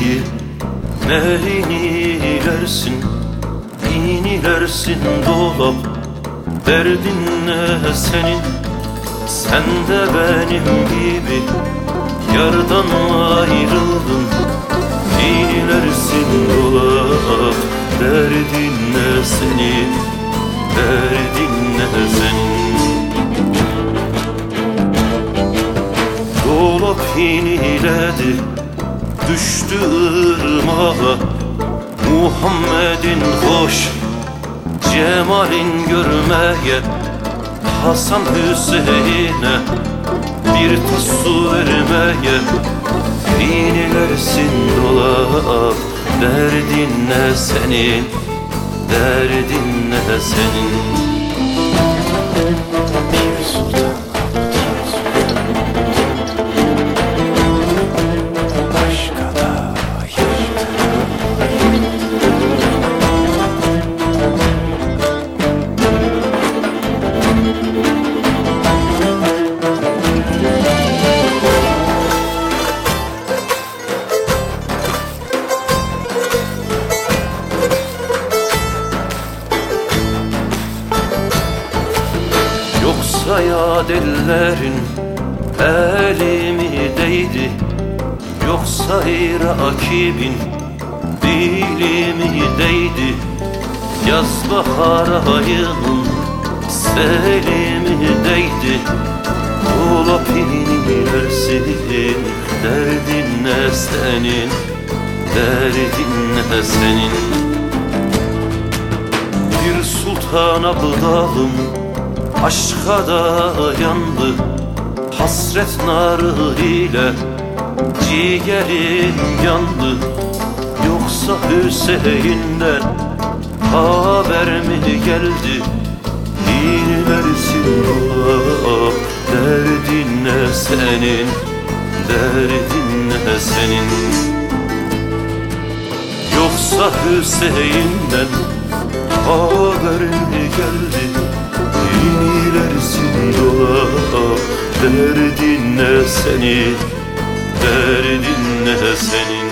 değil Neynilersin İnilersin dolap Derdin ne senin? Sen de benim gibi Yardan ayrıldın. İnilersin dolap Derdin ne senin? Derdin ne senin? Dolap iniledi Düştü ırmağa. Muhammed'in hoş Cemal'in görmeye. Hasan Hüseyin'e Bir tas su vermeye. İnilersin dolap Derdin ne senin? Derdin ne senin? Bir sultan Yoksa ya dillerin elimi değdi. Yoksa rakibin dilimi değdi. Yaz bahar ayının selimi değdi. Dolap inlersin derdin ne senin Derdin ne senin? Bir sultan abdalım Aşka da yandı Hasret narı ile. Ciğerim yandı Yoksa Hüseyin'den Haber mi geldi? İnlersin dolap Derdin ne senin? Derdin ne senin? Yoksa Hüseyin'den Haber mi geldi Derdin ne senin Derdin ne senin